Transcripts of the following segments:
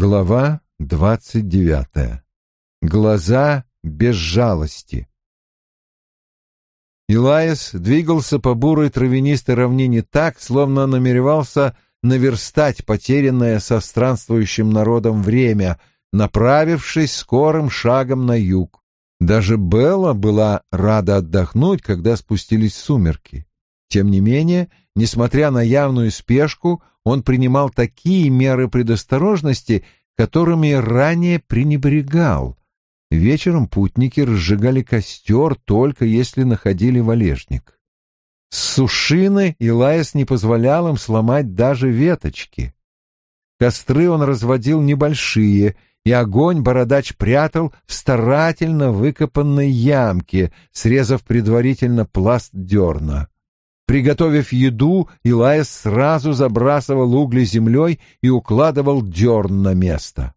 Глава двадцать девятая. Глаза без жалости. Илаис двигался по бурой травянистой равнине так, словно намеревался наверстать потерянное со странствующим народом время, направившись скорым шагом на юг. Даже Белла была рада отдохнуть, когда спустились сумерки. Тем не менее, несмотря на явную спешку, он принимал такие меры предосторожности, которыми ранее пренебрегал. Вечером путники разжигали костер только если находили валежник. С сушины Илаес не позволял им сломать даже веточки. Костры он разводил небольшие, и огонь бородач прятал в старательно выкопанной ямке, срезав предварительно пласт дерна. Приготовив еду, Илаес сразу забрасывал угли землей и укладывал дерн на место.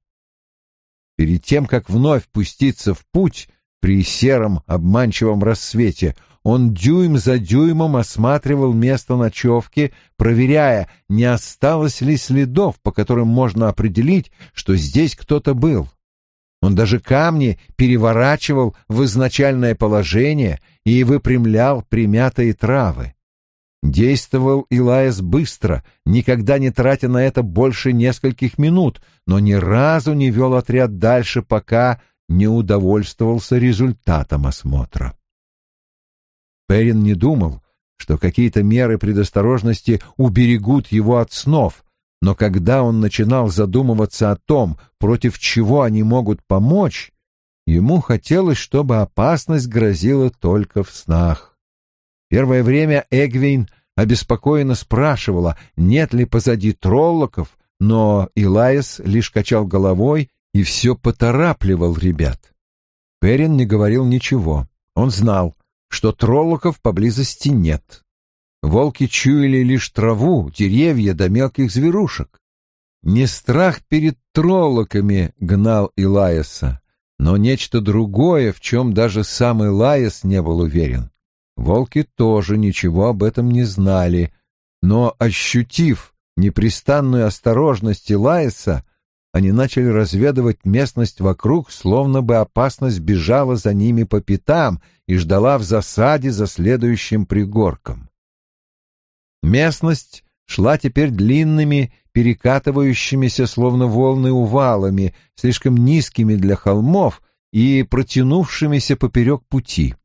Перед тем, как вновь пуститься в путь при сером обманчивом рассвете, он дюйм за дюймом осматривал место ночевки, проверяя, не осталось ли следов, по которым можно определить, что здесь кто-то был. Он даже камни переворачивал в изначальное положение и выпрямлял примятые травы. Действовал Илаес быстро, никогда не тратя на это больше нескольких минут, но ни разу не вел отряд дальше, пока не удовольствовался результатом осмотра. Перин не думал, что какие-то меры предосторожности уберегут его от снов, но когда он начинал задумываться о том, против чего они могут помочь, ему хотелось, чтобы опасность грозила только в снах. Первое время Эгвейн обеспокоенно спрашивала, нет ли позади троллоков, но Илаис лишь качал головой и все поторапливал ребят. Перин не говорил ничего. Он знал, что троллоков поблизости нет. Волки чуяли лишь траву, деревья да мелких зверушек. Не страх перед троллоками гнал Илаиса, но нечто другое, в чем даже сам Илаис не был уверен. Волки тоже ничего об этом не знали, но, ощутив непрестанную осторожность Илайса, они начали разведывать местность вокруг, словно бы опасность бежала за ними по пятам и ждала в засаде за следующим пригорком. Местность шла теперь длинными, перекатывающимися, словно волны увалами, слишком низкими для холмов и протянувшимися поперек пути.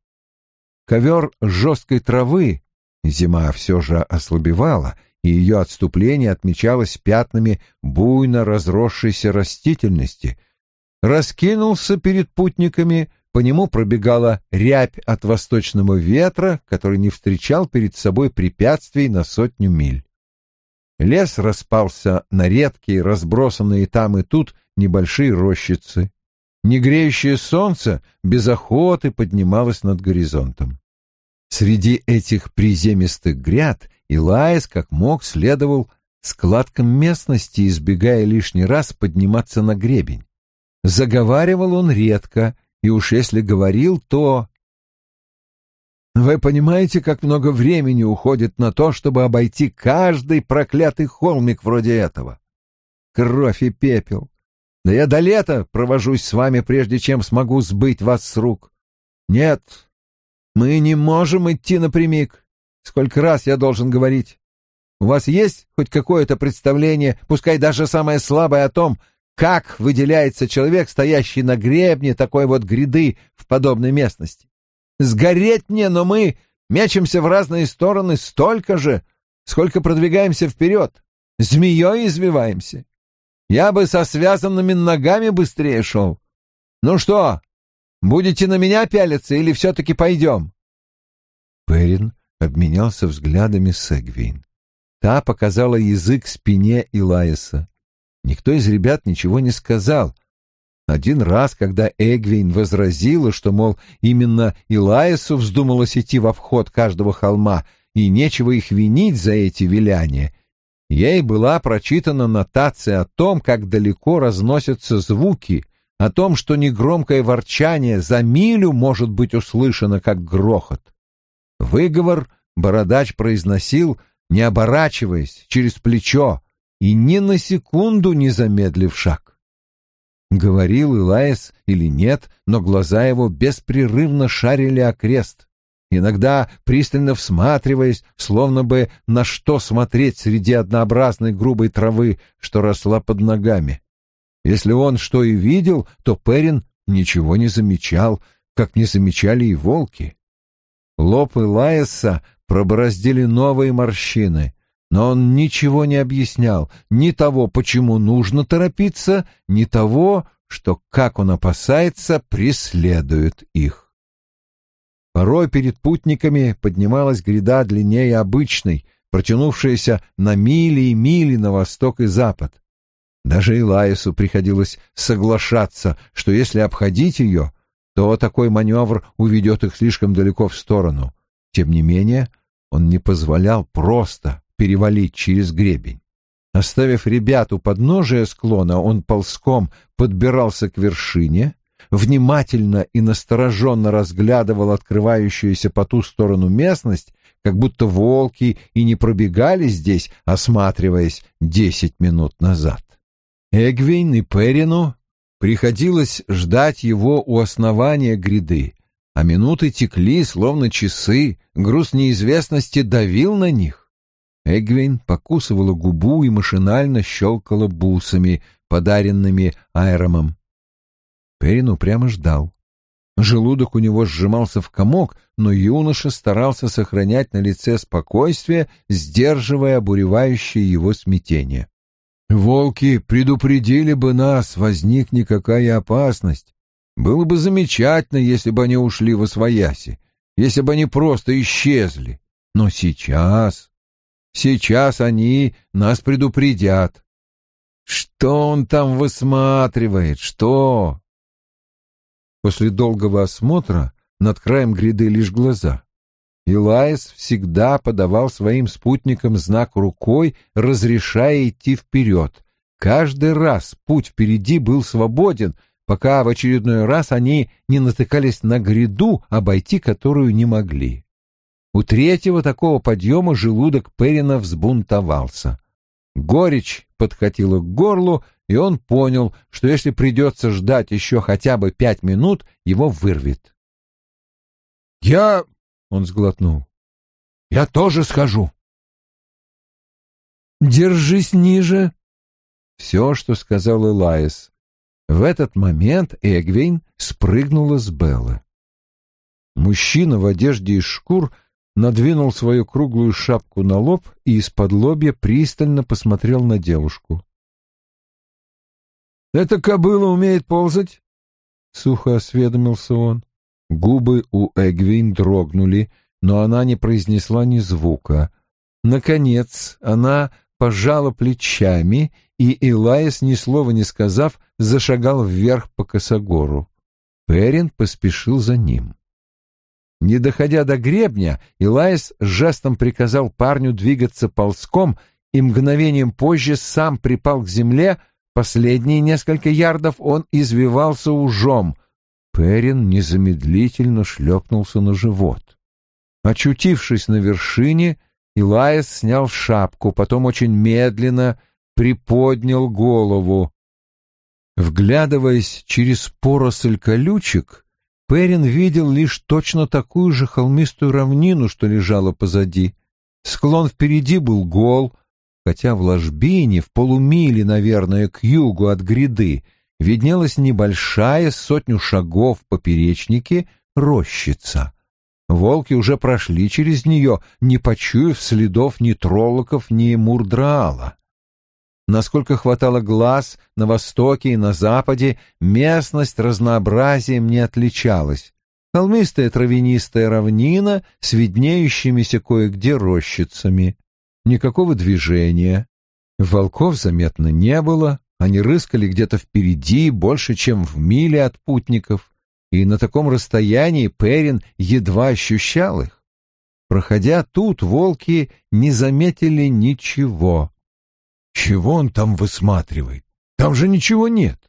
Ковер жесткой травы, зима все же ослабевала, и ее отступление отмечалось пятнами буйно разросшейся растительности, раскинулся перед путниками, по нему пробегала рябь от восточного ветра, который не встречал перед собой препятствий на сотню миль. Лес распался на редкие, разбросанные там и тут небольшие рощицы негреющее солнце без охоты поднималось над горизонтом. Среди этих приземистых гряд Илаис как мог следовал складкам местности, избегая лишний раз подниматься на гребень. Заговаривал он редко, и уж если говорил, то... Вы понимаете, как много времени уходит на то, чтобы обойти каждый проклятый холмик вроде этого? Кровь и пепел, да я до лета провожусь с вами, прежде чем смогу сбыть вас с рук. Нет, мы не можем идти напрямик. Сколько раз я должен говорить? У вас есть хоть какое-то представление, пускай даже самое слабое о том, как выделяется человек, стоящий на гребне такой вот гряды в подобной местности? Сгореть мне, но мы мечемся в разные стороны столько же, сколько продвигаемся вперед, змеей извиваемся. Я бы со связанными ногами быстрее шел. Ну что, будете на меня пялиться или все-таки пойдем?» Перин обменялся взглядами с Эгвейн. Та показала язык спине Илаиса. Никто из ребят ничего не сказал. Один раз, когда Эгвейн возразила, что, мол, именно Илаису вздумалось идти в обход каждого холма, и нечего их винить за эти виляния, Ей была прочитана нотация о том, как далеко разносятся звуки, о том, что негромкое ворчание за милю может быть услышано как грохот. Выговор бородач произносил, не оборачиваясь, через плечо, и ни на секунду не замедлив шаг. говорил Илаис или нет, но глаза его беспрерывно шарили окрест, иногда пристально всматриваясь, словно бы на что смотреть среди однообразной грубой травы, что росла под ногами. Если он что и видел, то Перин ничего не замечал, как не замечали и волки. Лоб Илаиса пробороздили новые морщины, но он ничего не объяснял, ни того, почему нужно торопиться, ни того, что, как он опасается, преследует их. Порой перед путниками поднималась гряда длиннее обычной, протянувшаяся на мили и мили на восток и запад. Даже Илаису приходилось соглашаться, что если обходить ее, то такой маневр уведет их слишком далеко в сторону. Тем не менее, он не позволял просто перевалить через гребень. Оставив ребят у подножия склона, он ползком подбирался к вершине, внимательно и настороженно разглядывал открывающуюся по ту сторону местность, как будто волки и не пробегали здесь, осматриваясь десять минут назад. Эгвин и Перину приходилось ждать его у основания гряды, а минуты текли, словно часы, груз неизвестности давил на них. Эгвин покусывала губу и машинально щелкала бусами, подаренными Айромом. Перин упрямо ждал. Желудок у него сжимался в комок, но юноша старался сохранять на лице спокойствие, сдерживая обуревающее его смятение. «Волки предупредили бы нас, возник никакая опасность. Было бы замечательно, если бы они ушли во свояси, если бы они просто исчезли. Но сейчас... Сейчас они нас предупредят. Что он там высматривает? Что? После долгого осмотра над краем гряды лишь глаза. Илаис всегда подавал своим спутникам знак рукой, разрешая идти вперед. Каждый раз путь впереди был свободен, пока в очередной раз они не натыкались на гряду, обойти которую не могли. У третьего такого подъема желудок Перина взбунтовался. Горечь подкатила к горлу, и он понял, что если придется ждать еще хотя бы пять минут, его вырвет. «Я...» — он сглотнул. «Я тоже схожу». «Держись ниже», — все, что сказал Элайс. В этот момент Эгвейн спрыгнула с Беллы. Мужчина в одежде из шкур надвинул свою круглую шапку на лоб и из-под лобья пристально посмотрел на девушку. «Эта кобыла умеет ползать?» — сухо осведомился он. Губы у Эгвин дрогнули, но она не произнесла ни звука. Наконец она пожала плечами и Илаис, ни слова не сказав, зашагал вверх по косогору. Перин поспешил за ним. Не доходя до гребня, Илаис жестом приказал парню двигаться ползком и мгновением позже сам припал к земле, последние несколько ярдов он извивался ужом. Перин незамедлительно шлепнулся на живот. Очутившись на вершине, Илаис снял шапку, потом очень медленно приподнял голову. Вглядываясь через поросль колючек, Перин видел лишь точно такую же холмистую равнину, что лежала позади. Склон впереди был гол, хотя в ложбине, в полумиле, наверное, к югу от гряды, виднелась небольшая сотню шагов поперечнике рощица. Волки уже прошли через нее, не почуяв следов ни троллоков, ни мурдраала. Насколько хватало глаз, на востоке и на западе местность разнообразием не отличалась. Холмистая травянистая равнина с виднеющимися кое-где рощицами. Никакого движения. Волков заметно не было, они рыскали где-то впереди, больше, чем в миле от путников, и на таком расстоянии Перин едва ощущал их. Проходя тут, волки не заметили ничего. Чего он там высматривает? Там же ничего нет.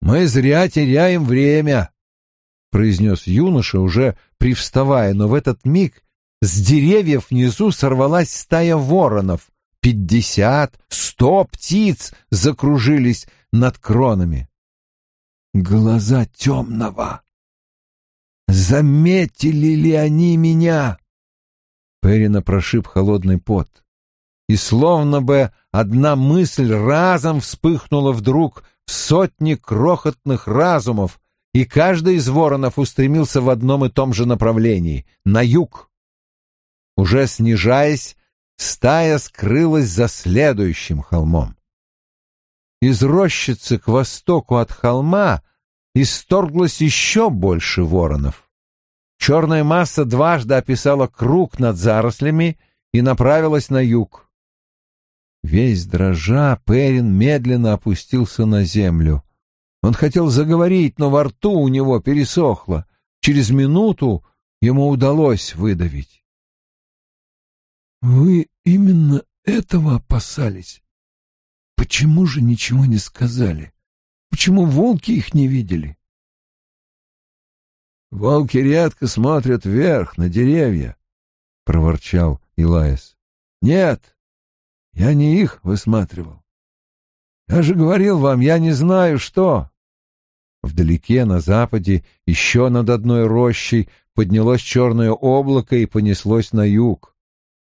«Мы зря теряем время», — произнес юноша, уже привставая, но в этот миг с деревьев внизу сорвалась стая воронов. Пятьдесят, сто птиц закружились над кронами. Глаза темного. Заметили ли они меня? Перина прошиб холодный пот. И словно бы одна мысль разом вспыхнула вдруг в сотни крохотных разумов, и каждый из воронов устремился в одном и том же направлении — на юг. Уже снижаясь, стая скрылась за следующим холмом. Из рощицы к востоку от холма исторглось еще больше воронов. Черная масса дважды описала круг над зарослями и направилась на юг. Весь дрожа, Перин медленно опустился на землю. Он хотел заговорить, но во рту у него пересохло. Через минуту ему удалось выдавить. «Вы именно этого опасались? Почему же ничего не сказали? Почему волки их не видели?» «Волки редко смотрят вверх, на деревья», — проворчал Илаис. «Нет, я не их высматривал. Я же говорил вам, я не знаю, что. Вдалеке, на западе, еще над одной рощей, поднялось черное облако и понеслось на юг.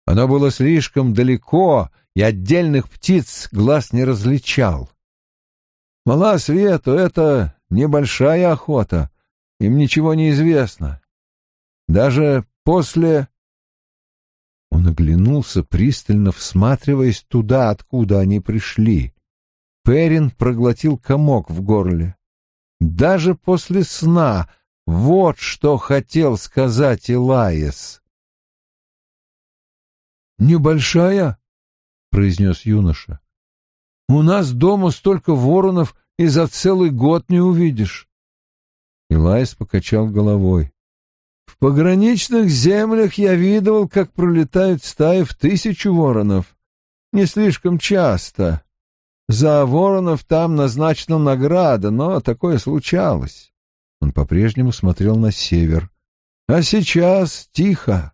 Оно было слишком далеко, и отдельных птиц глаз не различал. Мала свету — это небольшая охота, им ничего не известно. Даже после он оглянулся, пристально всматриваясь туда, откуда они пришли. Перин проглотил комок в горле. Даже после сна вот что хотел сказать Илаес. «Небольшая?» — произнес юноша. «У нас дома столько воронов и за целый год не увидишь». Илаис покачал головой. В пограничных землях я видывал, как пролетают стаи в тысячу воронов. Не слишком часто. За воронов там назначена награда, но такое случалось. Он по-прежнему смотрел на север. А сейчас тихо.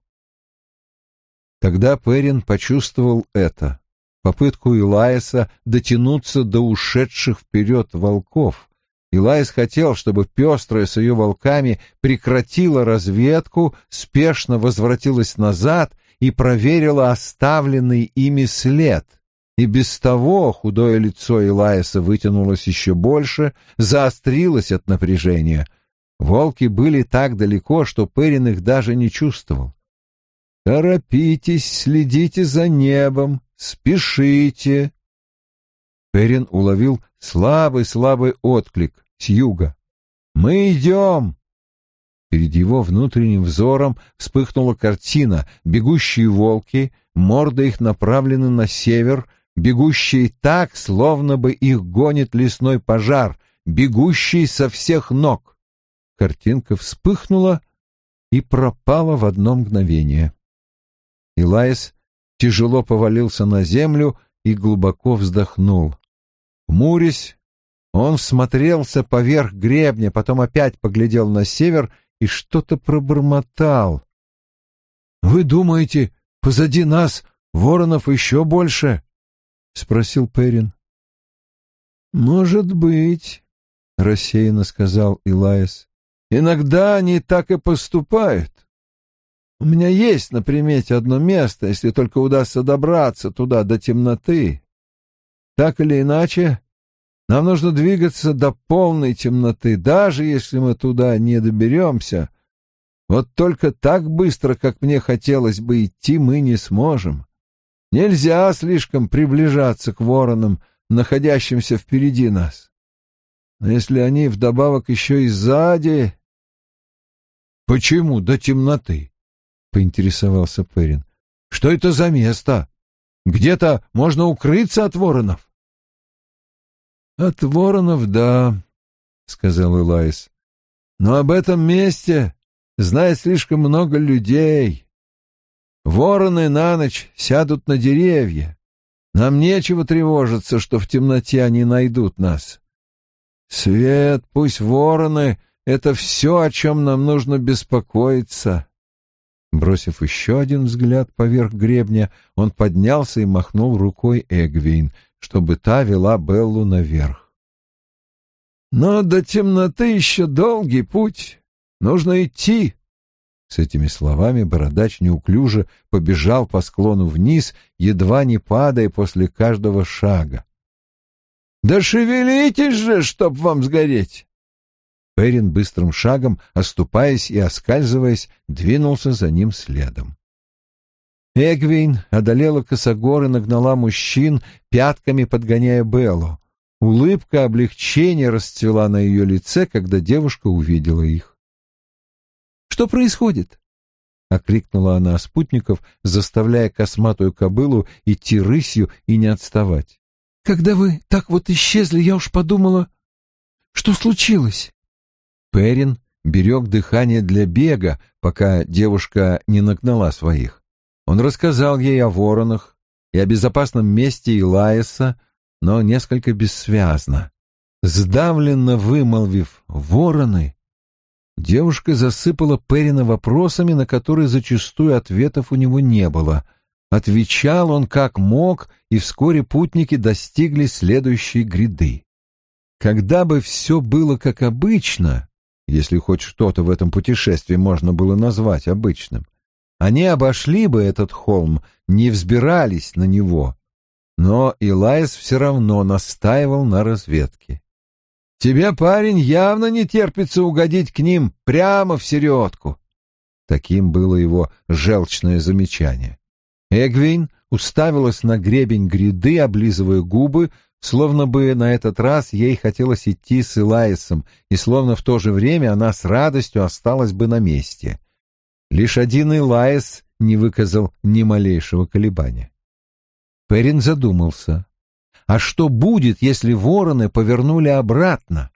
Тогда Перин почувствовал это. Попытку Илаиса дотянуться до ушедших вперед волков. Илайс хотел, чтобы пестрая с ее волками прекратила разведку, спешно возвратилась назад и проверила оставленный ими след. И без того худое лицо Илайса вытянулось еще больше, заострилось от напряжения. Волки были так далеко, что Перин их даже не чувствовал. «Торопитесь, следите за небом, спешите!» Перин уловил слабый-слабый отклик с юга. «Мы идем!» Перед его внутренним взором вспыхнула картина. Бегущие волки, морды их направлены на север, бегущие так, словно бы их гонит лесной пожар, бегущие со всех ног. Картинка вспыхнула и пропала в одно мгновение. Илаис тяжело повалился на землю и глубоко вздохнул. Хмурясь, он всмотрелся поверх гребня, потом опять поглядел на север и что-то пробормотал. — Вы думаете, позади нас воронов еще больше? — спросил Перин. — Может быть, — рассеянно сказал Илаис. — Иногда они так и поступают. У меня есть на примете одно место, если только удастся добраться туда до темноты. Так или иначе, нам нужно двигаться до полной темноты, даже если мы туда не доберемся. Вот только так быстро, как мне хотелось бы идти, мы не сможем. Нельзя слишком приближаться к воронам, находящимся впереди нас. Но если они вдобавок еще и сзади... — Почему до темноты? — поинтересовался Перин. — Что это за место? Где-то можно укрыться от воронов? «От воронов, да», — сказал Элайс. «Но об этом месте знает слишком много людей. Вороны на ночь сядут на деревья. Нам нечего тревожиться, что в темноте они найдут нас. Свет, пусть вороны — это все, о чем нам нужно беспокоиться». Бросив еще один взгляд поверх гребня, он поднялся и махнул рукой Эгвин — чтобы та вела Беллу наверх. Но до темноты еще долгий путь. Нужно идти. С этими словами бородач неуклюже побежал по склону вниз, едва не падая после каждого шага. «Да шевелитесь же, чтоб вам сгореть!» Перин быстрым шагом, оступаясь и оскальзываясь, двинулся за ним следом. Эгвин одолела косогор и нагнала мужчин, пятками подгоняя Беллу. Улыбка облегчения расцвела на ее лице, когда девушка увидела их. «Что происходит?» — окрикнула она спутников, заставляя косматую кобылу идти рысью и не отставать. «Когда вы так вот исчезли, я уж подумала, что случилось?» Перин берег дыхание для бега, пока девушка не нагнала своих. Он рассказал ей о воронах и о безопасном месте Илаеса, но несколько бессвязно. Сдавленно вымолвив «вороны», девушка засыпала Перина вопросами, на которые зачастую ответов у него не было. Отвечал он как мог, и вскоре путники достигли следующей гряды. Когда бы все было как обычно, если хоть что-то в этом путешествии можно было назвать обычным, они обошли бы этот холм, не взбирались на него, но Илайс все равно настаивал на разведке. «Тебе, парень, явно не терпится угодить к ним прямо в середку». Таким было его желчное замечание. Эгвин уставилась на гребень гряды, облизывая губы, словно бы на этот раз ей хотелось идти с Илайсом, и словно в то же время она с радостью осталась бы на месте. Лишь один Илайс не выказал ни малейшего колебания. Перин задумался. А что будет, если вороны повернули обратно?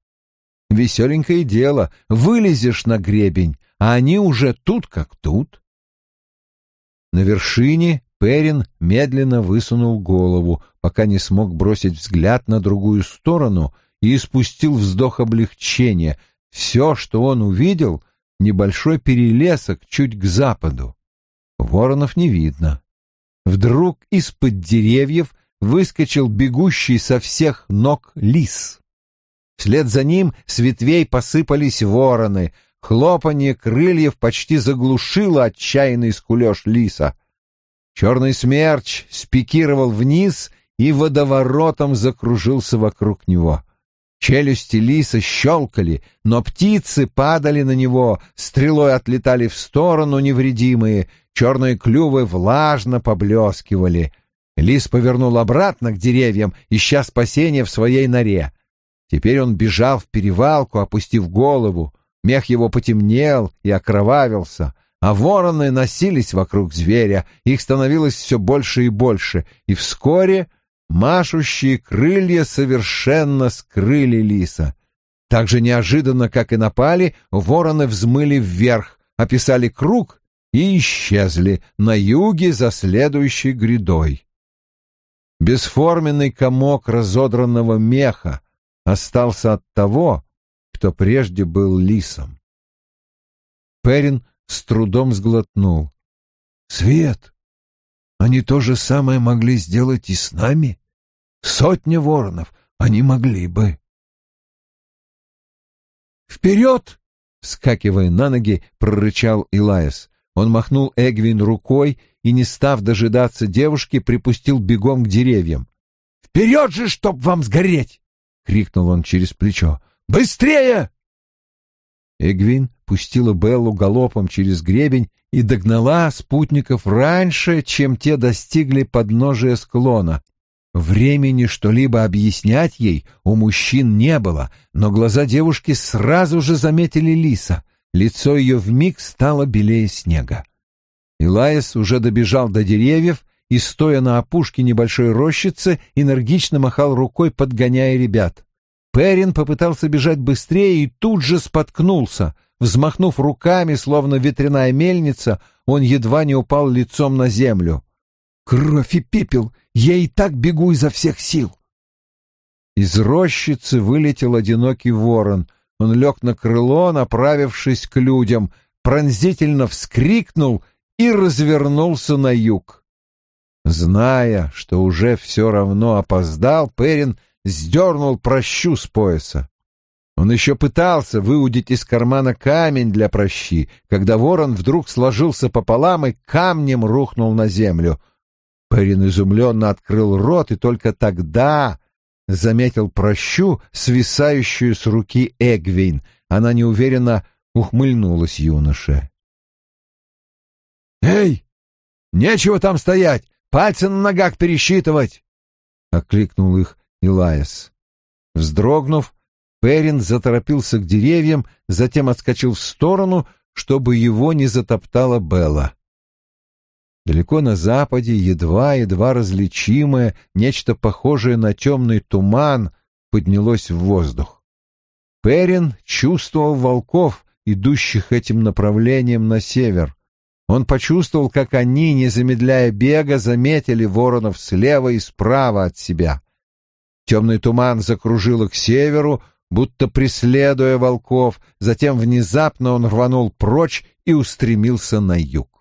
Веселенькое дело, вылезешь на гребень, а они уже тут как тут. На вершине Перин медленно высунул голову, пока не смог бросить взгляд на другую сторону и испустил вздох облегчения. Все, что он увидел, — небольшой перелесок чуть к западу. Воронов не видно. Вдруг из-под деревьев выскочил бегущий со всех ног лис. Вслед за ним с ветвей посыпались вороны. Хлопанье крыльев почти заглушило отчаянный скулеж лиса. Черный смерч спикировал вниз и водоворотом закружился вокруг него. Челюсти лиса щелкали, но птицы падали на него, стрелой отлетали в сторону невредимые, черные клювы влажно поблескивали. Лис повернул обратно к деревьям, ища спасения в своей норе. Теперь он бежал в перевалку, опустив голову. Мех его потемнел и окровавился, а вороны носились вокруг зверя, их становилось все больше и больше, и вскоре машущие крылья совершенно скрыли лиса. Так же неожиданно, как и напали, вороны взмыли вверх, описали круг и исчезли на юге за следующей грядой. Бесформенный комок разодранного меха остался от того, кто прежде был лисом. Перин с трудом сглотнул. «Свет! Они то же самое могли сделать и с нами? Сотня воронов они могли бы». «Вперед!» — вскакивая на ноги, прорычал Илаес. Он махнул Эгвин рукой и, не став дожидаться девушки, припустил бегом к деревьям. «Вперед же, чтоб вам сгореть!» — крикнул он через плечо. «Быстрее!» Эгвин пустила Беллу галопом через гребень и догнала спутников раньше, чем те достигли подножия склона. Времени что-либо объяснять ей у мужчин не было, но глаза девушки сразу же заметили лиса. Лицо ее вмиг стало белее снега. Илаис уже добежал до деревьев и, стоя на опушке небольшой рощицы, энергично махал рукой, подгоняя ребят. Перин попытался бежать быстрее и тут же споткнулся. Взмахнув руками, словно ветряная мельница, он едва не упал лицом на землю. «Кровь и пепел! Я и так бегу изо всех сил!» Из рощицы вылетел одинокий ворон — он лег на крыло, направившись к людям, пронзительно вскрикнул и развернулся на юг. Зная, что уже все равно опоздал, Перин сдернул прощу с пояса. Он еще пытался выудить из кармана камень для прощи, когда ворон вдруг сложился пополам и камнем рухнул на землю. Перин изумленно открыл рот и только тогда заметил прощу, свисающую с руки Эгвин. Она неуверенно ухмыльнулась юноше. «Эй, нечего там стоять! Пальцы на ногах пересчитывать!» — окликнул их Илаес. Вздрогнув, Перин заторопился к деревьям, затем отскочил в сторону, чтобы его не затоптала Белла. Далеко на западе, едва-едва различимое, нечто похожее на темный туман, поднялось в воздух. Перин чувствовал волков, идущих этим направлением на север. Он почувствовал, как они, не замедляя бега, заметили воронов слева и справа от себя. Темный туман закружил их к северу, будто преследуя волков, затем внезапно он рванул прочь и устремился на юг.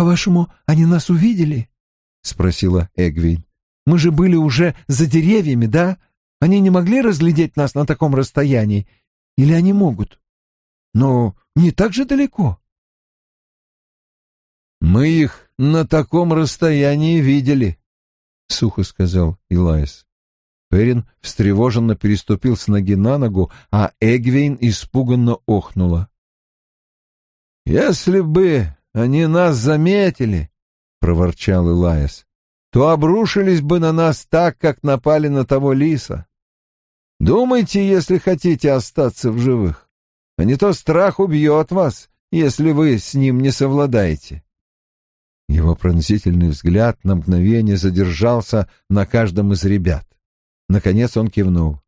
«По-вашему, они нас увидели?» — спросила Эгвин. «Мы же были уже за деревьями, да? Они не могли разглядеть нас на таком расстоянии? Или они могут? Но не так же далеко». «Мы их на таком расстоянии видели», — сухо сказал Илайс. Перин встревоженно переступил с ноги на ногу, а Эгвейн испуганно охнула. «Если бы они нас заметили, — проворчал Илайс, — то обрушились бы на нас так, как напали на того лиса. Думайте, если хотите остаться в живых, а не то страх убьет вас, если вы с ним не совладаете». Его пронзительный взгляд на мгновение задержался на каждом из ребят. Наконец он кивнул.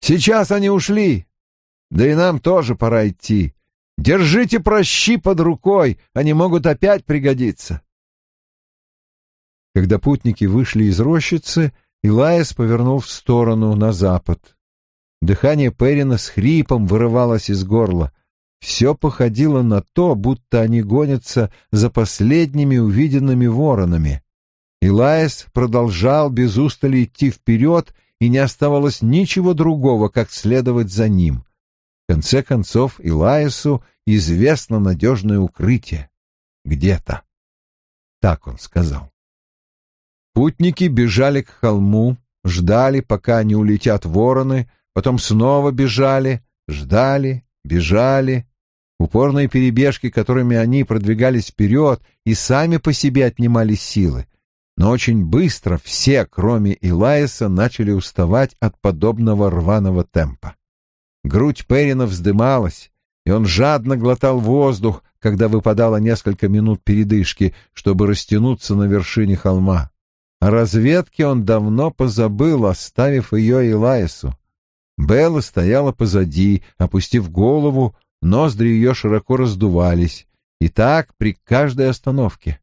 «Сейчас они ушли. Да и нам тоже пора идти. Держите прощи под рукой, они могут опять пригодиться». Когда путники вышли из рощицы, Илаес повернул в сторону, на запад. Дыхание Перина с хрипом вырывалось из горла. Все походило на то, будто они гонятся за последними увиденными воронами. Илаес продолжал без устали идти вперед, и не оставалось ничего другого, как следовать за ним. Конце концов, Илаесу известно надежное укрытие. Где-то. Так он сказал. Путники бежали к холму, ждали, пока не улетят вороны, потом снова бежали, ждали, бежали. Упорные перебежки, которыми они продвигались вперед, и сами по себе отнимали силы но очень быстро все, кроме Илаиса, начали уставать от подобного рваного темпа. Грудь Перина вздымалась, и он жадно глотал воздух, когда выпадало несколько минут передышки, чтобы растянуться на вершине холма. О разведке он давно позабыл, оставив ее Илаису. Белла стояла позади, опустив голову, ноздри ее широко раздувались, и так при каждой остановке.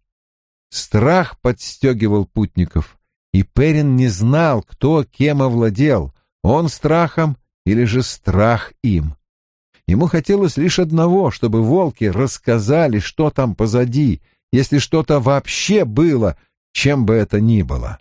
Страх подстегивал путников, и Перин не знал, кто кем овладел, он страхом или же страх им. Ему хотелось лишь одного, чтобы волки рассказали, что там позади, если что-то вообще было, чем бы это ни было.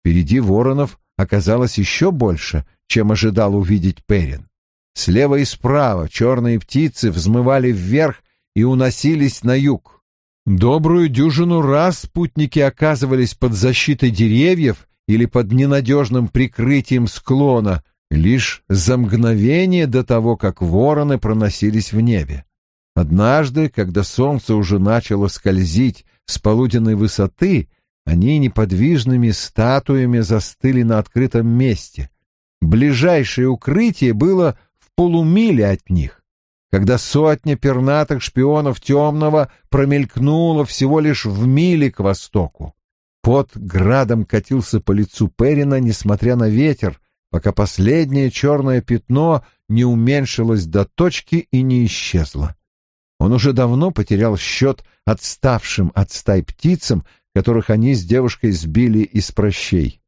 Впереди воронов оказалось еще больше, чем ожидал увидеть Перин. Слева и справа черные птицы взмывали вверх и уносились на юг. Добрую дюжину раз спутники оказывались под защитой деревьев или под ненадежным прикрытием склона, лишь за мгновение до того, как вороны проносились в небе. Однажды, когда солнце уже начало скользить с полуденной высоты, они неподвижными статуями застыли на открытом месте. Ближайшее укрытие было в полумиле от них когда сотня пернатых шпионов темного промелькнула всего лишь в миле к востоку. Под градом катился по лицу Перина, несмотря на ветер, пока последнее черное пятно не уменьшилось до точки и не исчезло. Он уже давно потерял счет отставшим от стай птицам, которых они с девушкой сбили из прощей.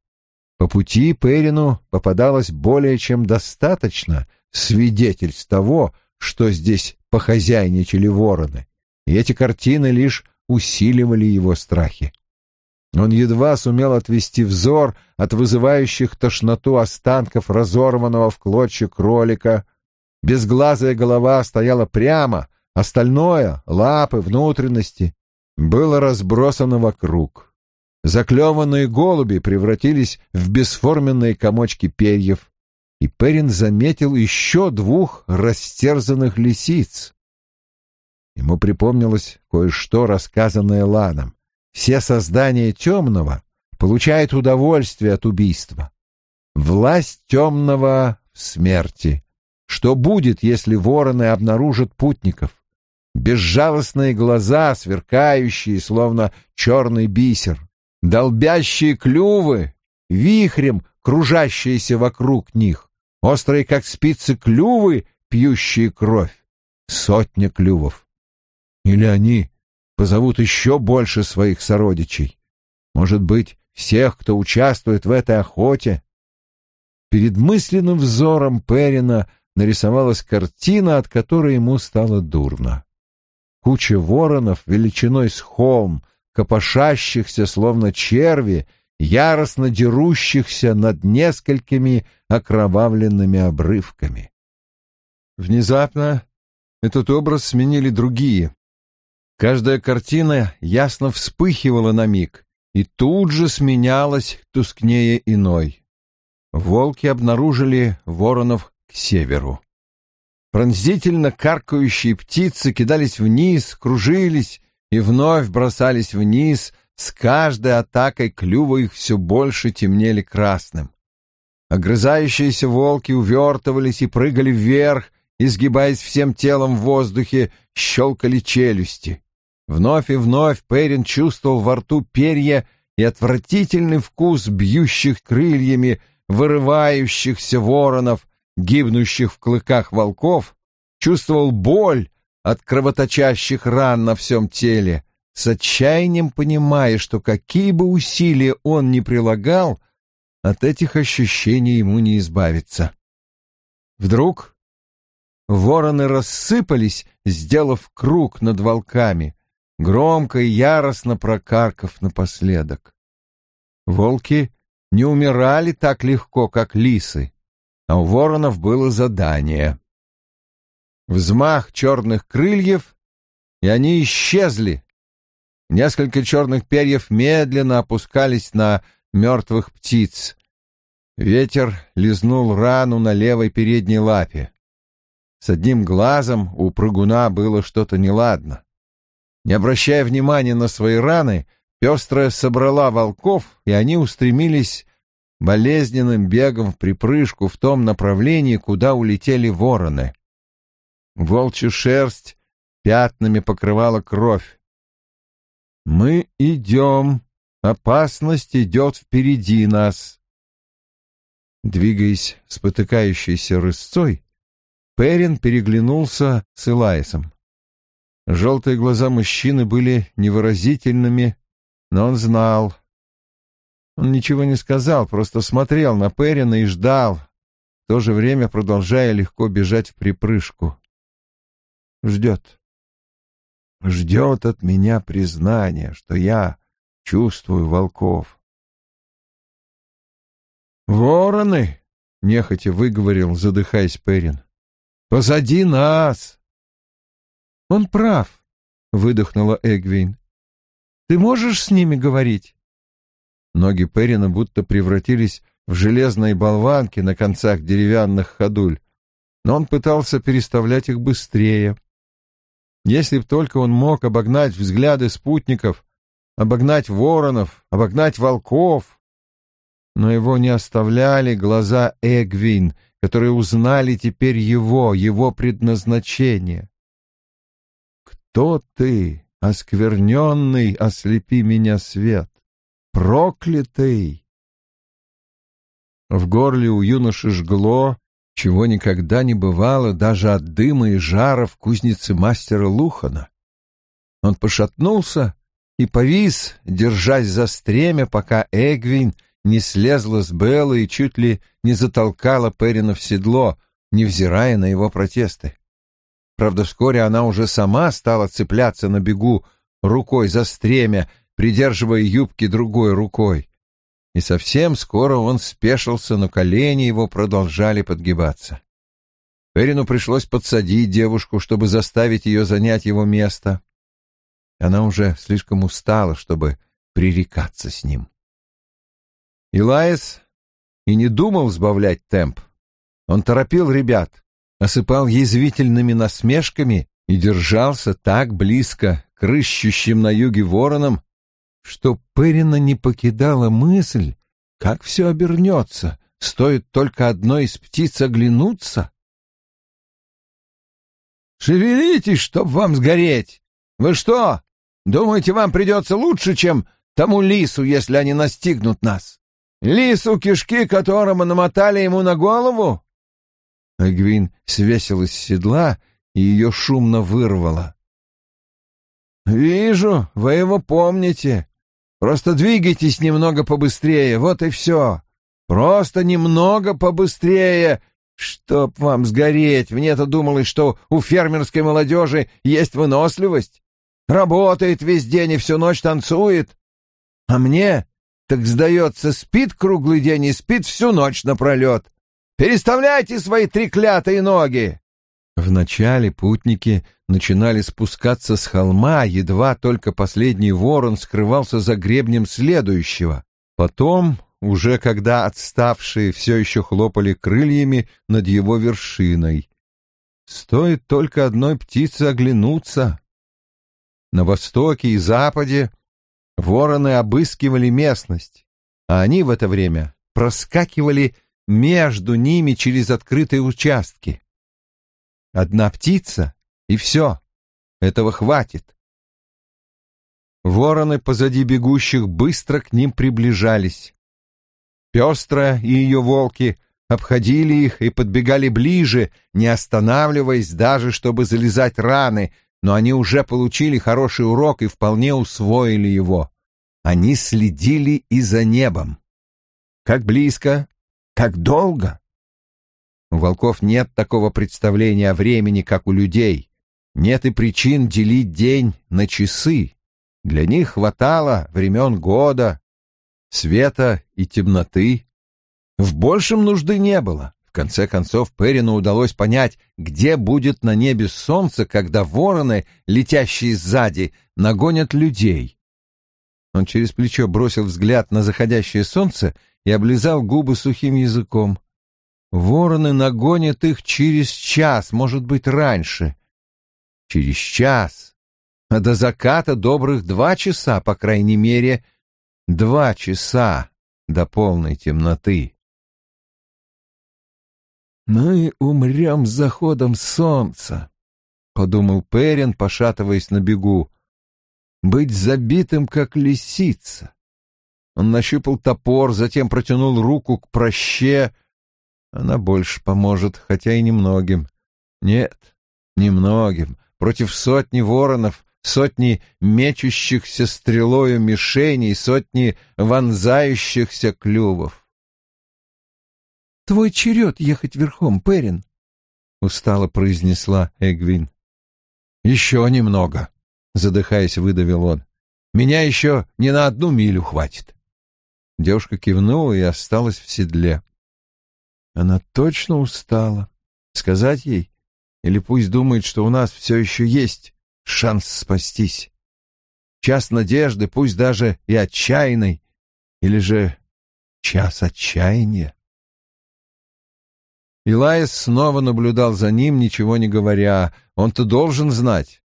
По пути Перину попадалось более чем достаточно свидетельств того, что здесь похозяйничали вороны, и эти картины лишь усиливали его страхи. Он едва сумел отвести взор от вызывающих тошноту останков разорванного в клочья кролика. Безглазая голова стояла прямо, остальное — лапы, внутренности — было разбросано вокруг. Заклеванные голуби превратились в бесформенные комочки перьев, и Перин заметил еще двух растерзанных лисиц. Ему припомнилось кое-что, рассказанное Ланом. Все создания темного получают удовольствие от убийства. Власть темного в смерти. Что будет, если вороны обнаружат путников? Безжалостные глаза, сверкающие, словно черный бисер. Долбящие клювы, вихрем кружащиеся вокруг них. Острые, как спицы, клювы, пьющие кровь. Сотня клювов. Или они позовут еще больше своих сородичей. Может быть, всех, кто участвует в этой охоте. Перед мысленным взором Перина нарисовалась картина, от которой ему стало дурно. Куча воронов величиной с холм, копошащихся, словно черви, яростно дерущихся над несколькими окровавленными обрывками. Внезапно этот образ сменили другие, Каждая картина ясно вспыхивала на миг и тут же сменялась тускнее иной. Волки обнаружили воронов к северу. Пронзительно каркающие птицы кидались вниз, кружились и вновь бросались вниз, с каждой атакой клюва их все больше темнели красным. Огрызающиеся волки увертывались и прыгали вверх, изгибаясь всем телом в воздухе, щелкали челюсти. Вновь и вновь Перин чувствовал во рту перья и отвратительный вкус бьющих крыльями, вырывающихся воронов, гибнущих в клыках волков, чувствовал боль от кровоточащих ран на всем теле, с отчаянием понимая, что какие бы усилия он ни прилагал, от этих ощущений ему не избавиться. Вдруг вороны рассыпались, сделав круг над волками, громко и яростно прокаркав напоследок. Волки не умирали так легко, как лисы, а у воронов было задание. Взмах черных крыльев, и они исчезли. Несколько черных перьев медленно опускались на мертвых птиц. Ветер лизнул рану на левой передней лапе. С одним глазом у прыгуна было что-то неладно. Не обращая внимания на свои раны, пестрая собрала волков, и они устремились болезненным бегом в припрыжку в том направлении, куда улетели вороны. Волчью шерсть пятнами покрывала кровь. «Мы идем. Опасность идет впереди нас». Двигаясь спотыкающейся рысцой, Перин переглянулся с Илайсом. Желтые глаза мужчины были невыразительными, но он знал. Он ничего не сказал, просто смотрел на Перина и ждал, в то же время продолжая легко бежать в припрыжку. Ждет. Ждет от меня признания, что я чувствую волков. «Вороны!» — нехотя выговорил, задыхаясь Перин. «Позади нас!» Он прав, выдохнула Эгвин. Ты можешь с ними говорить? Ноги Перина будто превратились в железные болванки на концах деревянных ходуль, но он пытался переставлять их быстрее. Если б только он мог обогнать взгляды спутников, обогнать воронов, обогнать волков. Но его не оставляли глаза Эгвин, которые узнали теперь его, его предназначение. Кто ты, оскверненный, ослепи меня свет? Проклятый! В горле у юноши жгло, чего никогда не бывало даже от дыма и жара в кузнице мастера Лухана. Он пошатнулся и повис, держась за стремя, пока Эгвин не слезла с Белла и чуть ли не затолкала Перина в седло, невзирая на его протесты. Правда, вскоре она уже сама стала цепляться на бегу рукой за стремя, придерживая юбки другой рукой. И совсем скоро он спешился, но колени его продолжали подгибаться. Перину пришлось подсадить девушку, чтобы заставить ее занять его место. Она уже слишком устала, чтобы пререкаться с ним. Илаис и не думал сбавлять темп. Он торопил ребят, осыпал язвительными насмешками и держался так близко к рыщущим на юге воронам, что Перина не покидала мысль, как все обернется, стоит только одной из птиц оглянуться. «Шевелитесь, чтоб вам сгореть! Вы что, думаете, вам придется лучше, чем тому лису, если они настигнут нас? Лису, кишки которому намотали ему на голову?» Эгвин свесилась с седла и ее шумно вырвало. «Вижу, вы его помните. Просто двигайтесь немного побыстрее, вот и все. Просто немного побыстрее, чтоб вам сгореть. Мне-то думалось, что у фермерской молодежи есть выносливость. Работает весь день и всю ночь танцует. А мне, так сдается, спит круглый день и спит всю ночь напролет. Переставляйте свои треклятые ноги!» Вначале путники начинали спускаться с холма, едва только последний ворон скрывался за гребнем следующего. Потом, уже когда отставшие все еще хлопали крыльями над его вершиной. Стоит только одной птице оглянуться. На востоке и западе вороны обыскивали местность, а они в это время проскакивали между ними через открытые участки. Одна птица, и все. Этого хватит. Вороны позади бегущих быстро к ним приближались. Пестра и ее волки обходили их и подбегали ближе, не останавливаясь даже, чтобы залезать раны, но они уже получили хороший урок и вполне усвоили его. Они следили и за небом. Как близко, как долго. У волков нет такого представления о времени, как у людей. Нет и причин делить день на часы. Для них хватало времен года, света и темноты. В большем нужды не было. В конце концов, Перину удалось понять, где будет на небе солнце, когда вороны, летящие сзади, нагонят людей. Он через плечо бросил взгляд на заходящее солнце и облизал губы сухим языком. Вороны нагонят их через час, может быть, раньше. Через час. А до заката добрых два часа, по крайней мере, два часа до полной темноты. «Мы умрем с заходом солнца», — подумал Перин, пошатываясь на бегу. «Быть забитым, как лисица». Он нащупал топор, затем протянул руку к проще, она больше поможет, хотя и немногим. Нет, немногим. Против сотни воронов, сотни мечущихся стрелою мишеней, сотни вонзающихся клювов. «Твой черед ехать верхом, Перин», — устало произнесла Эгвин. «Еще немного», — задыхаясь, выдавил он. «Меня еще не на одну милю хватит». Девушка кивнула и осталась в седле. Она точно устала. Сказать ей? Или пусть думает, что у нас все еще есть шанс спастись. Час надежды, пусть даже и отчаянный, или же час отчаяния. Илаис снова наблюдал за ним, ничего не говоря. Он-то должен знать.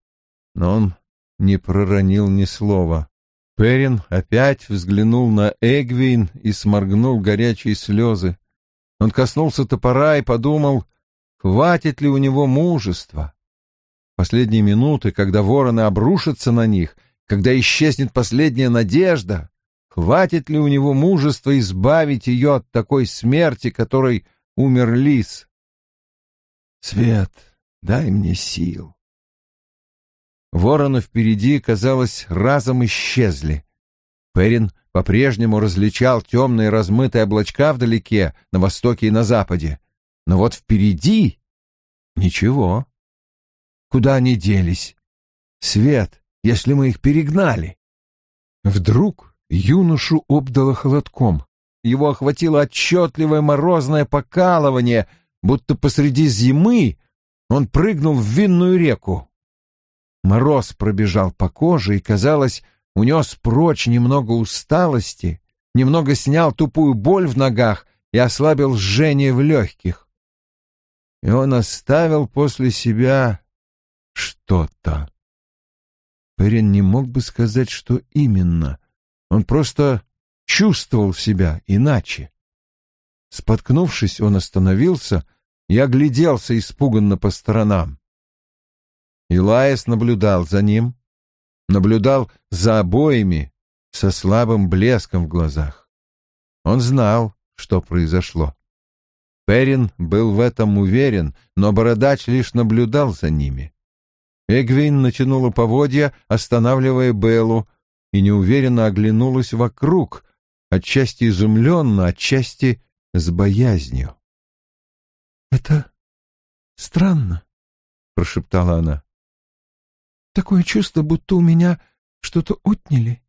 Но он не проронил ни слова. Перин опять взглянул на Эгвин и сморгнул горячие слезы. Он коснулся топора и подумал, хватит ли у него мужества. Последние минуты, когда вороны обрушатся на них, когда исчезнет последняя надежда, хватит ли у него мужества избавить ее от такой смерти, которой умер лис? Свет, дай мне сил. Вороны впереди, казалось, разом исчезли. Перин по-прежнему различал темные размытые облачка вдалеке, на востоке и на западе. Но вот впереди ничего. Куда они делись? Свет, если мы их перегнали. Вдруг юношу обдало холодком. Его охватило отчетливое морозное покалывание, будто посреди зимы он прыгнул в винную реку. Мороз пробежал по коже и, казалось, унес прочь немного усталости, немного снял тупую боль в ногах и ослабил жжение в легких. И он оставил после себя что-то. Перин не мог бы сказать, что именно. Он просто чувствовал себя иначе. Споткнувшись, он остановился и огляделся испуганно по сторонам. Илаес наблюдал за ним, наблюдал за обоими со слабым блеском в глазах. Он знал, что произошло. Перин был в этом уверен, но бородач лишь наблюдал за ними. Эгвин натянула поводья, останавливая Беллу, и неуверенно оглянулась вокруг, отчасти изумленно, отчасти с боязнью. — Это странно, — прошептала она. — Такое чувство, будто у меня что-то отняли.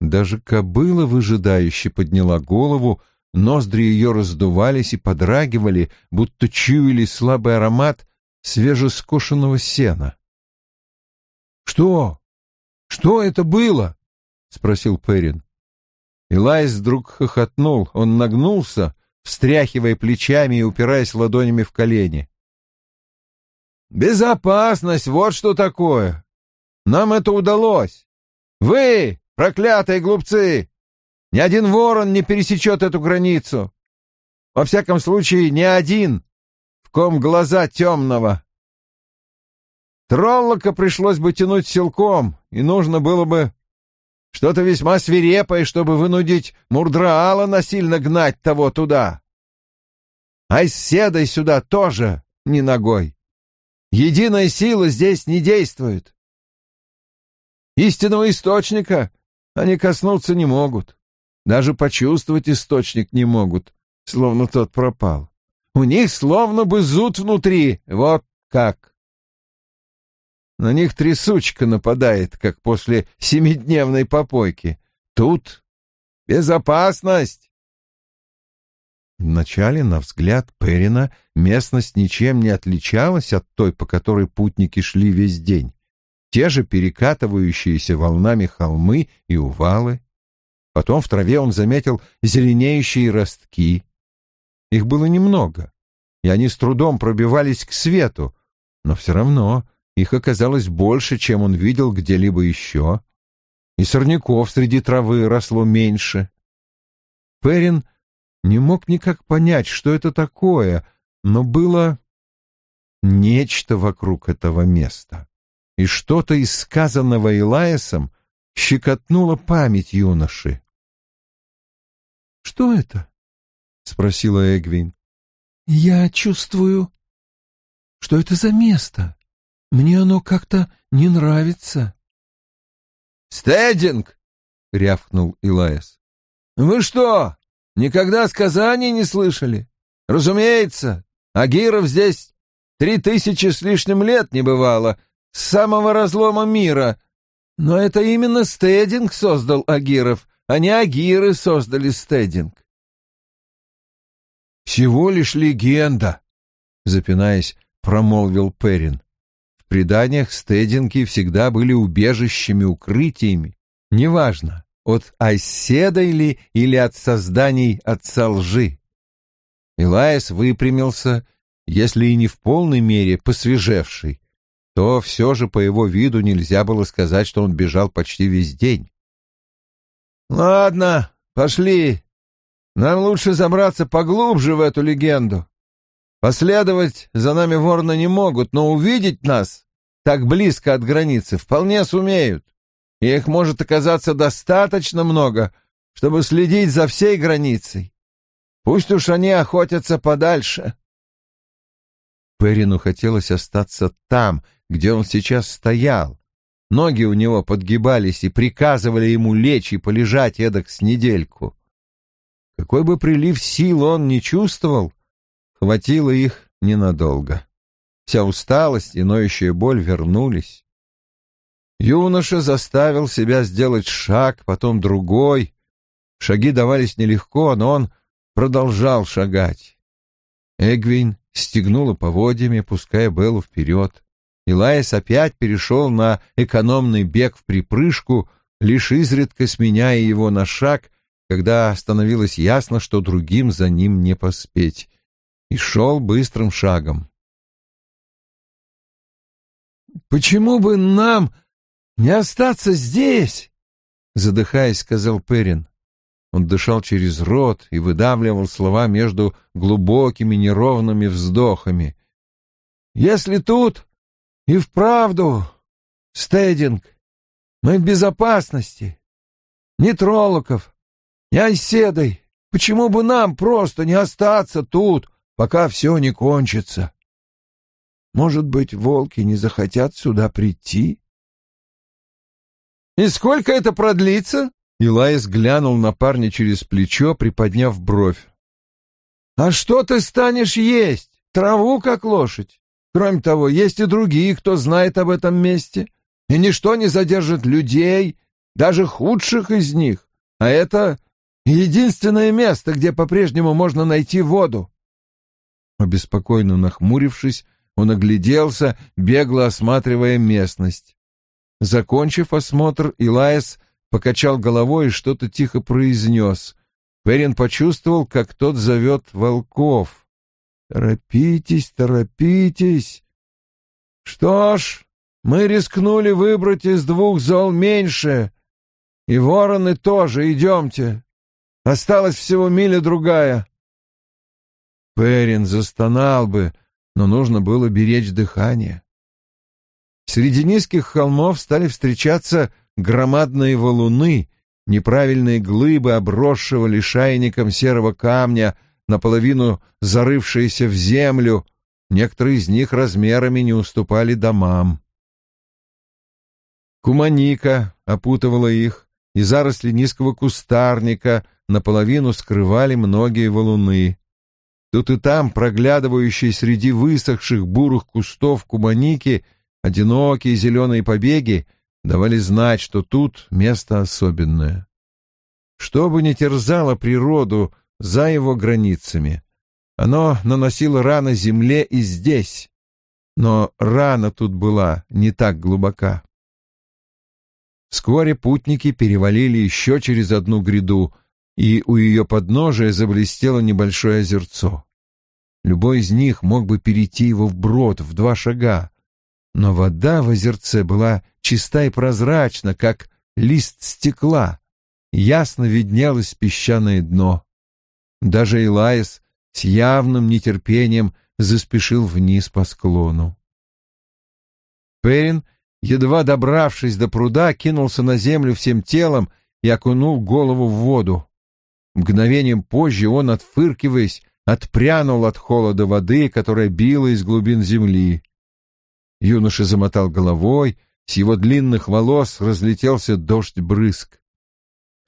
Даже кобыла выжидающе подняла голову, ноздри ее раздувались и подрагивали, будто чуяли слабый аромат свежескошенного сена. — Что? Что это было? — спросил Перин. Илайс вдруг хохотнул. Он нагнулся, встряхивая плечами и упираясь ладонями в колени. «Безопасность, вот что такое! Нам это удалось! Вы, проклятые глупцы! Ни один ворон не пересечет эту границу! Во всяком случае, ни один, в ком глаза темного!» Троллока пришлось бы тянуть силком, и нужно было бы что-то весьма свирепое, чтобы вынудить Мурдраала насильно гнать того туда. А с седой сюда тоже не ногой. Единая сила здесь не действует. Истинного источника они коснуться не могут. Даже почувствовать источник не могут, словно тот пропал. У них словно бы зуд внутри, вот как. На них трясучка нападает, как после семидневной попойки. Тут безопасность. Вначале, на взгляд Перина, местность ничем не отличалась от той, по которой путники шли весь день. Те же перекатывающиеся волнами холмы и увалы. Потом в траве он заметил зеленеющие ростки. Их было немного, и они с трудом пробивались к свету, но все равно их оказалось больше, чем он видел где-либо еще. И сорняков среди травы росло меньше. Перин не мог никак понять, что это такое, но было нечто вокруг этого места. И что-то из сказанного Илаесом щекотнуло память юноши. «Что это?» — спросила Эгвин. «Я чувствую...» «Что это за место?» Мне оно как-то не нравится. «Стединг!» — рявкнул Илаес. «Вы что, никогда сказаний не слышали? Разумеется, Агиров здесь три тысячи с лишним лет не бывало, с самого разлома мира. Но это именно Стединг создал Агиров, а не Агиры создали Стединг». «Всего лишь легенда», — запинаясь, промолвил Перин преданиях стединги всегда были убежищами, укрытиями. Неважно, от Айседа или, или от созданий отца лжи. Илаес выпрямился, если и не в полной мере посвежевший, то все же по его виду нельзя было сказать, что он бежал почти весь день. «Ладно, пошли. Нам лучше забраться поглубже в эту легенду. Последовать за нами ворны не могут, но увидеть нас так близко от границы вполне сумеют, и их может оказаться достаточно много, чтобы следить за всей границей. Пусть уж они охотятся подальше. Перину хотелось остаться там, где он сейчас стоял. Ноги у него подгибались и приказывали ему лечь и полежать эдак с недельку. Какой бы прилив сил он не чувствовал, хватило их ненадолго. Вся усталость и ноющая боль вернулись. Юноша заставил себя сделать шаг, потом другой. Шаги давались нелегко, но он продолжал шагать. Эгвин стегнула поводьями, пуская Беллу вперед. Илайс опять перешел на экономный бег в припрыжку, лишь изредка сменяя его на шаг, когда становилось ясно, что другим за ним не поспеть, и шел быстрым шагом. «Почему бы нам не остаться здесь?» — задыхаясь, сказал Перин. Он дышал через рот и выдавливал слова между глубокими неровными вздохами. «Если тут и вправду стединг, мы в безопасности. Ни Троллоков, ни Айседой. Почему бы нам просто не остаться тут, пока все не кончится? Может быть, волки не захотят сюда прийти?» «И сколько это продлится?» Илайс глянул на парня через плечо, приподняв бровь. «А что ты станешь есть? Траву, как лошадь? Кроме того, есть и другие, кто знает об этом месте, и ничто не задержит людей, даже худших из них, а это единственное место, где по-прежнему можно найти воду». Обеспокоенно нахмурившись, он огляделся, бегло осматривая местность. Закончив осмотр, Илайс покачал головой и что-то тихо произнес. Перин почувствовал, как тот зовет волков. «Торопитесь, торопитесь!» «Что ж, мы рискнули выбрать из двух зол меньше, и вороны тоже, идемте. Осталась всего миля другая». Перин застонал бы, но нужно было беречь дыхание. Среди низких холмов стали встречаться громадные валуны, неправильные глыбы обросшего лишайником серого камня, наполовину зарывшиеся в землю, некоторые из них размерами не уступали домам. Куманика опутывала их, и заросли низкого кустарника наполовину скрывали многие валуны. Тут и там, проглядывающие среди высохших бурых кустов куманики, одинокие зеленые побеги давали знать, что тут место особенное. Что бы ни терзало природу за его границами, оно наносило раны земле и здесь, но рана тут была не так глубока. Вскоре путники перевалили еще через одну гряду, и у ее подножия заблестело небольшое озерцо. Любой из них мог бы перейти его вброд в два шага, но вода в озерце была чиста и прозрачна, как лист стекла, ясно виднелось песчаное дно. Даже Илаис с явным нетерпением заспешил вниз по склону. Перин, едва добравшись до пруда, кинулся на землю всем телом и окунул голову в воду. Мгновением позже он, отфыркиваясь, отпрянул от холода воды, которая била из глубин земли. Юноша замотал головой, с его длинных волос разлетелся дождь брызг.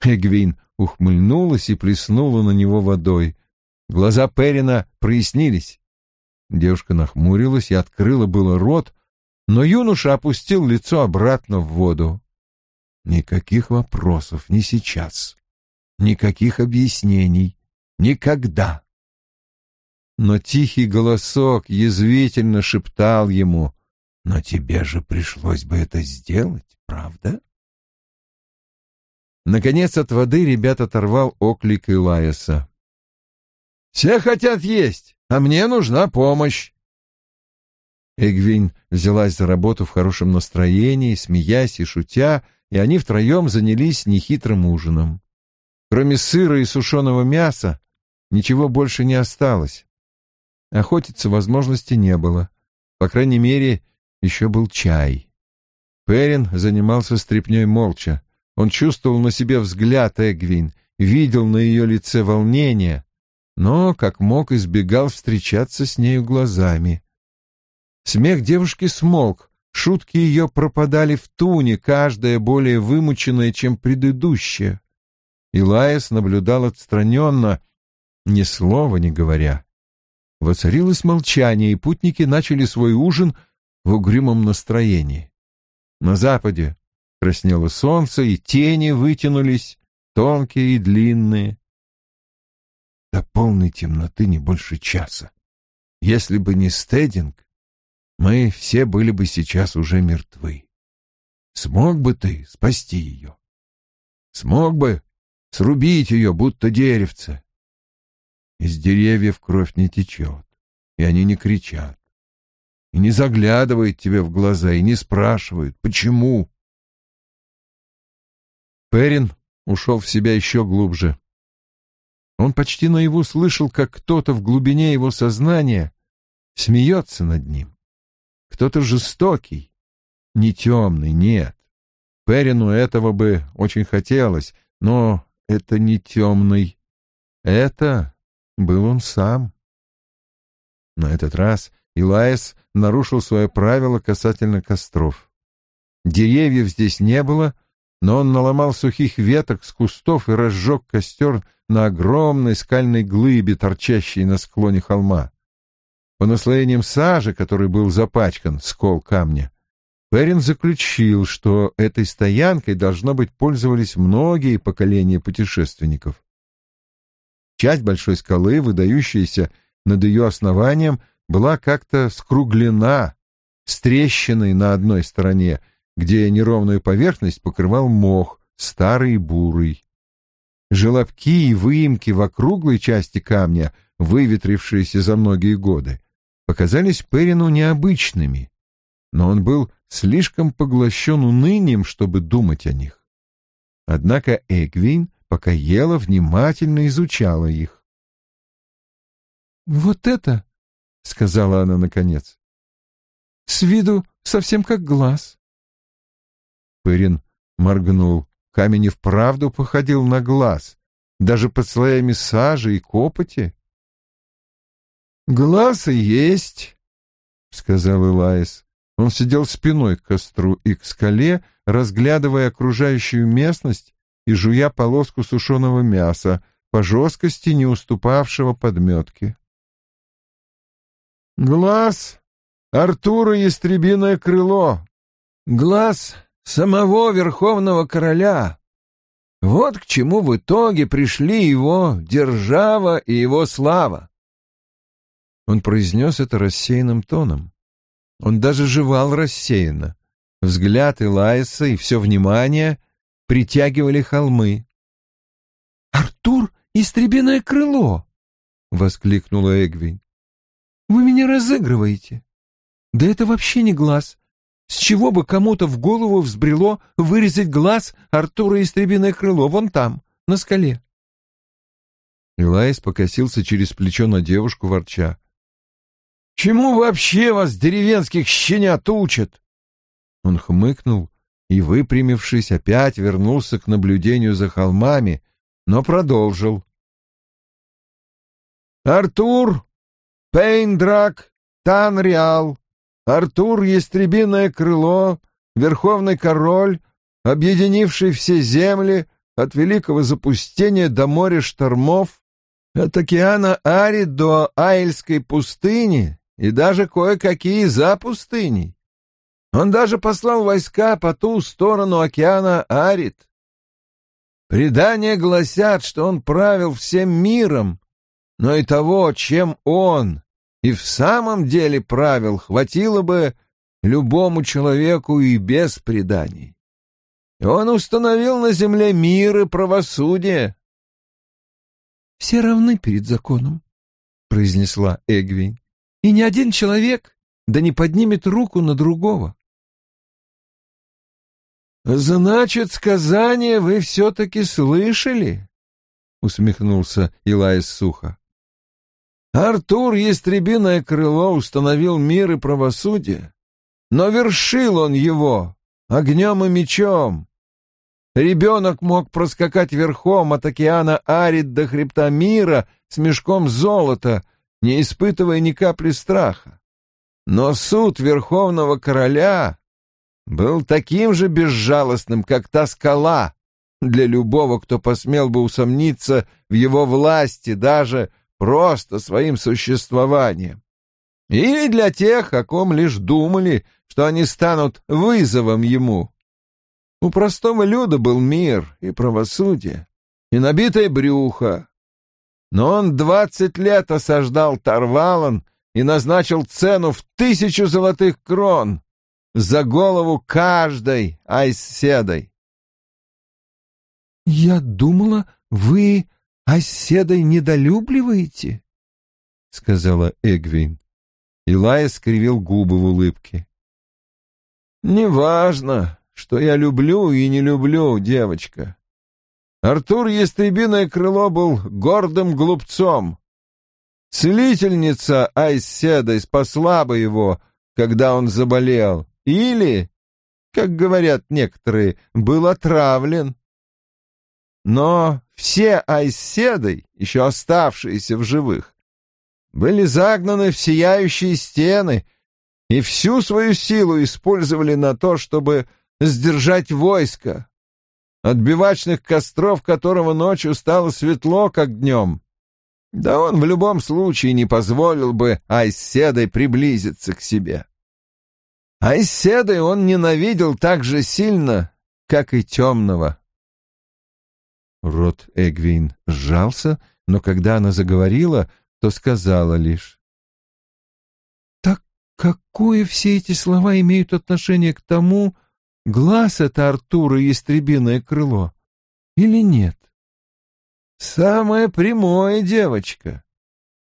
Эгвин ухмыльнулась и плеснула на него водой. Глаза Перина прояснились. Девушка нахмурилась и открыла было рот, но юноша опустил лицо обратно в воду. Никаких вопросов, не сейчас. Никаких объяснений. Никогда. Но тихий голосок язвительно шептал ему но тебе же пришлось бы это сделать, правда? Наконец от воды ребят оторвал оклик Илаяса. «Все хотят есть, а мне нужна помощь!» Эгвин взялась за работу в хорошем настроении, смеясь и шутя, и они втроем занялись нехитрым ужином. Кроме сыра и сушеного мяса, ничего больше не осталось. Охотиться возможности не было. По крайней мере, еще был чай. Перин занимался стряпней молча. Он чувствовал на себе взгляд Эгвин, видел на ее лице волнение, но, как мог, избегал встречаться с нею глазами. Смех девушки смолк, шутки ее пропадали в туне, каждая более вымученная, чем предыдущая. Илаес наблюдал отстраненно, ни слова не говоря. Воцарилось молчание, и путники начали свой ужин в угрюмом настроении. На западе краснело солнце, и тени вытянулись, тонкие и длинные. До полной темноты не больше часа. Если бы не стединг, мы все были бы сейчас уже мертвы. Смог бы ты спасти ее? Смог бы срубить ее, будто деревце? Из деревьев кровь не течет, и они не кричат, и не заглядывают тебе в глаза, и не спрашивают, почему. Перин ушел в себя еще глубже. Он почти наяву слышал, как кто-то в глубине его сознания смеется над ним. Кто-то жестокий, не темный, нет. Перину этого бы очень хотелось, но это не темный. Это был он сам. На этот раз Илаис нарушил свое правило касательно костров. Деревьев здесь не было, но он наломал сухих веток с кустов и разжег костер на огромной скальной глыбе, торчащей на склоне холма. По наслоениям сажи, который был запачкан, скол камня, Перин заключил, что этой стоянкой, должно быть, пользовались многие поколения путешественников. Часть большой скалы, выдающаяся над ее основанием, была как-то скруглена, с трещиной на одной стороне, где неровную поверхность покрывал мох, старый и бурый. Желобки и выемки в округлой части камня, выветрившиеся за многие годы, показались Перину необычными, но он был слишком поглощен унынием, чтобы думать о них. Однако Эгвин, пока ела, внимательно изучала их. «Вот это», — сказала она наконец, — «с виду совсем как глаз». Пырин моргнул. Камень и вправду походил на глаз, даже под слоями сажи и копоти. «Глаз и есть», — сказал Илаис. Он сидел спиной к костру и к скале, разглядывая окружающую местность и жуя полоску сушеного мяса, по жесткости не уступавшего подметке. «Глаз Артура Ястребиное крыло! Глаз самого Верховного Короля! Вот к чему в итоге пришли его держава и его слава!» Он произнес это рассеянным тоном. Он даже жевал рассеянно. Взгляд Илайса и все внимание притягивали холмы. «Артур — истребиное крыло!» — воскликнула Эгвин. «Вы меня разыгрываете. Да это вообще не глаз. С чего бы кому-то в голову взбрело вырезать глаз Артура истребиное крыло вон там, на скале?» Илайс покосился через плечо на девушку, ворча. Чему вообще вас, деревенских щенят, учат?» Он хмыкнул и, выпрямившись, опять вернулся к наблюдению за холмами, но продолжил. «Артур, Пейндрак, Танриал, Артур — Ястребиное крыло, Верховный король, объединивший все земли от великого запустения до моря штормов, от океана Ари до Айльской пустыни, и даже кое-какие за пустыней. Он даже послал войска по ту сторону океана Арит. Предания гласят, что он правил всем миром, но и того, чем он и в самом деле правил, хватило бы любому человеку и без преданий. Он установил на земле мир и правосудие. «Все равны перед законом», — произнесла Эгвин и ни один человек да не поднимет руку на другого. «Значит, сказание вы все-таки слышали?» — усмехнулся Илаис сухо. «Артур, ястребиное крыло, установил мир и правосудие, но вершил он его огнем и мечом. Ребенок мог проскакать верхом от океана Арид до хребта мира с мешком золота — не испытывая ни капли страха. Но суд Верховного Короля был таким же безжалостным, как та скала, для любого, кто посмел бы усомниться в его власти даже просто своим существованием. Или для тех, о ком лишь думали, что они станут вызовом ему. У простого люда был мир и правосудие, и набитое брюхо. Но он двадцать лет осаждал Тарвалан и назначил цену в тысячу золотых крон за голову каждой айседой. «Я думала, вы оседой недолюбливаете?» — сказала Эгвин. Илая скривил губы в улыбке. «Неважно, что я люблю и не люблю, девочка. Артур Ястребиное Крыло был гордым глупцом. Целительница Айседой спасла бы его, когда он заболел, или, как говорят некоторые, был отравлен. Но все Айседой, еще оставшиеся в живых, были загнаны в сияющие стены и всю свою силу использовали на то, чтобы сдержать войско, от бивачных костров которого ночью стало светло, как днем. Да он в любом случае не позволил бы Айседой приблизиться к себе. Айседой он ненавидел так же сильно, как и темного. Рот Эгвин сжался, но когда она заговорила, то сказала лишь. «Так какое все эти слова имеют отношение к тому, глаз это Артура и истребиное крыло или нет?» «Самое прямое, девочка.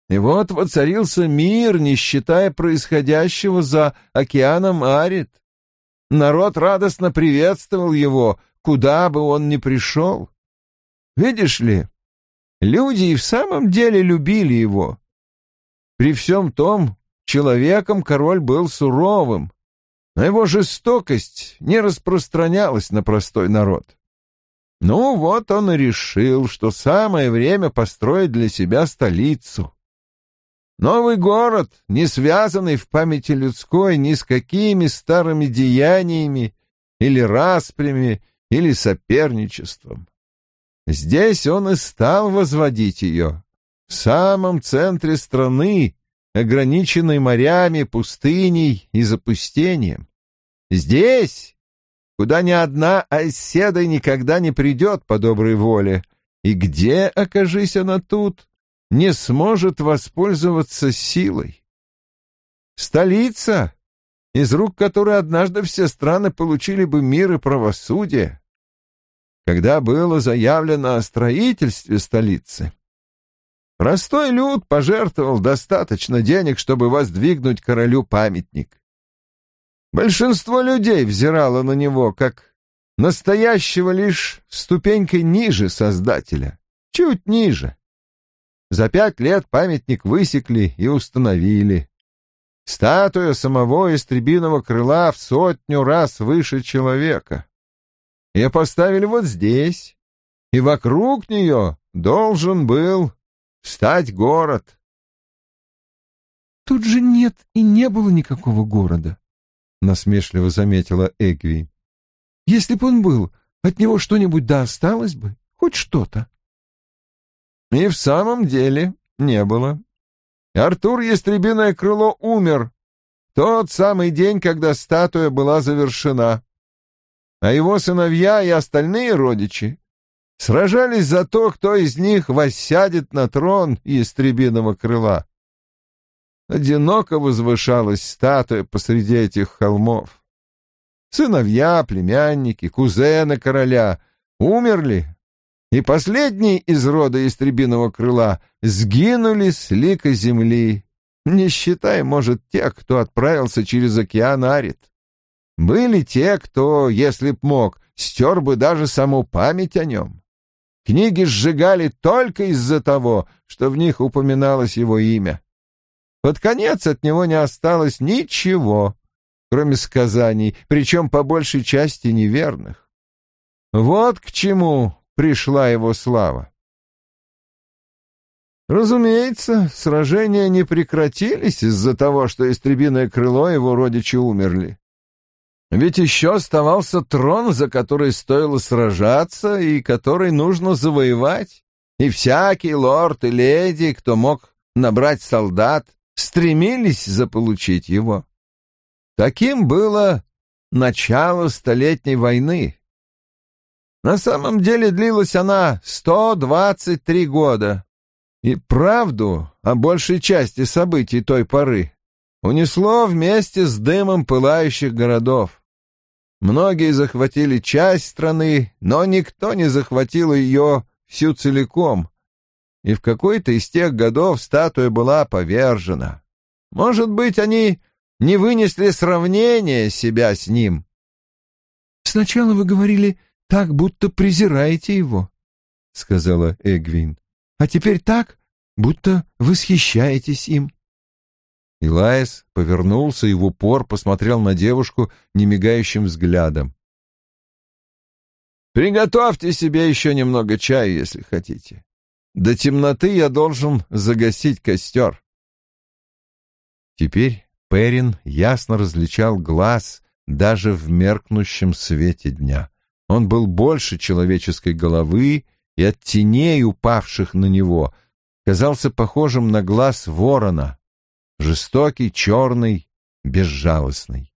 И вот воцарился мир, не считая происходящего за океаном Арит. Народ радостно приветствовал его, куда бы он ни пришел. Видишь ли, люди и в самом деле любили его. При всем том, человеком король был суровым, но его жестокость не распространялась на простой народ. Ну вот он и решил, что самое время построить для себя столицу. Новый город, не связанный в памяти людской ни с какими старыми деяниями или распрями или соперничеством. Здесь он и стал возводить ее, в самом центре страны, ограниченной морями, пустыней и запустением. Здесь, куда ни одна оседа никогда не придет по доброй воле, и где, окажись она тут, не сможет воспользоваться силой. Столица, из рук которой однажды все страны получили бы мир и правосудие, когда было заявлено о строительстве столицы. Простой люд пожертвовал достаточно денег, чтобы воздвигнуть королю памятник. Большинство людей взирало на него как настоящего лишь ступенькой ниже Создателя, чуть ниже. За пять лет памятник высекли и установили. Статуя самого истребиного крыла в сотню раз выше человека. Ее поставили вот здесь, и вокруг нее должен был стать город. «Тут же нет и не было никакого города», — насмешливо заметила Эгви. «Если бы он был, от него что-нибудь да осталось бы, хоть что-то». И в самом деле не было. Артур Ястребиное Крыло умер тот самый день, когда статуя была завершена а его сыновья и остальные родичи сражались за то, кто из них воссядет на трон ястребиного крыла. Одиноко возвышалась статуя посреди этих холмов. Сыновья, племянники, кузены короля умерли, и последние из рода ястребиного крыла сгинули с лика земли, не считая, может, тех, кто отправился через океан Арит. Были те, кто, если б мог, стер бы даже саму память о нем. Книги сжигали только из-за того, что в них упоминалось его имя. Под конец от него не осталось ничего, кроме сказаний, причем по большей части неверных. Вот к чему пришла его слава. Разумеется, сражения не прекратились из-за того, что истребиное крыло его родичи умерли. Ведь еще оставался трон, за который стоило сражаться и который нужно завоевать. И всякий лорд и леди, кто мог набрать солдат, стремились заполучить его. Таким было начало Столетней войны, На самом деле длилась она сто двадцать три года. И правду о большей части событий той поры унесло вместе с дымом пылающих городов. Многие захватили часть страны, но никто не захватил ее всю целиком, и в какой-то из тех годов статуя была повержена. Может быть, они не вынесли сравнения себя с ним. «Сначала вы говорили так, будто презираете его», — сказала Эгвин, — «а теперь так, будто восхищаетесь им». Илаис повернулся и в упор посмотрел на девушку немигающим взглядом. «Приготовьте себе еще немного чая, если хотите. До темноты я должен загасить костер». Теперь Перин ясно различал глаз даже в меркнущем свете дня. Он был больше человеческой головы, и от теней, упавших на него, казался похожим на глаз ворона, жестокий, черный, безжалостный.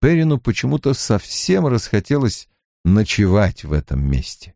Перину почему-то совсем расхотелось ночевать в этом месте.